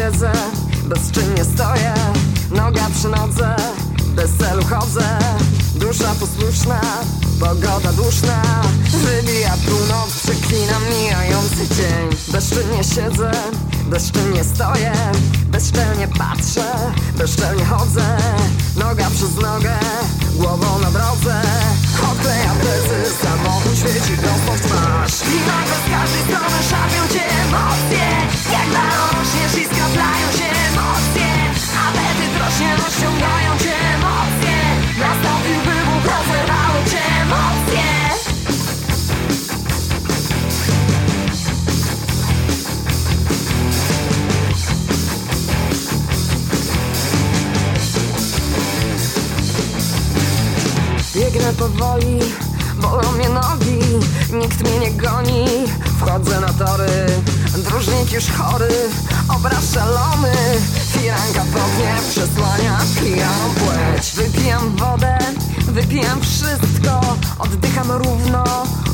drodze Bezczynnie stoję, noga przy nodze Bez celu chodzę, dusza posłuszna Pogoda duszna, wybija północ Przeklinam mijający dzień. Bezczynnie siedzę, bezczynnie stoję. Bezczelnie patrzę, bezczelnie chodzę. Noga przez nogę, głową na drodze. Odkleja plecy, Biegnę powoli, bolą mnie nogi Nikt mnie nie goni, wchodzę na tory Dróżnik już chory, obraz szalony. Firanka po mnie przesłania pijam płeć. Wypijam wodę, wypijam wszystko Oddycham równo,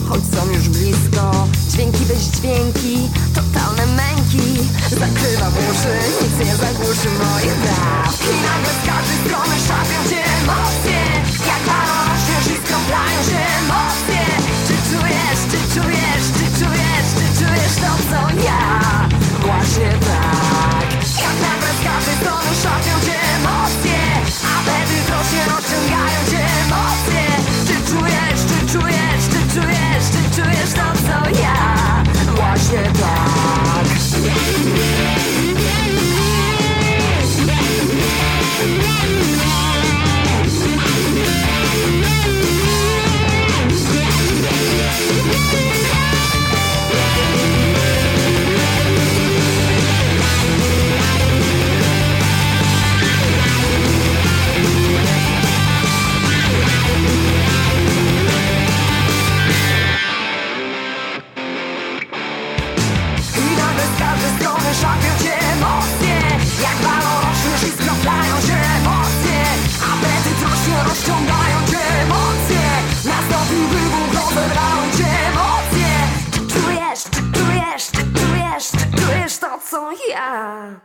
choć są już blisko. Dźwięki bez dźwięku Yeah.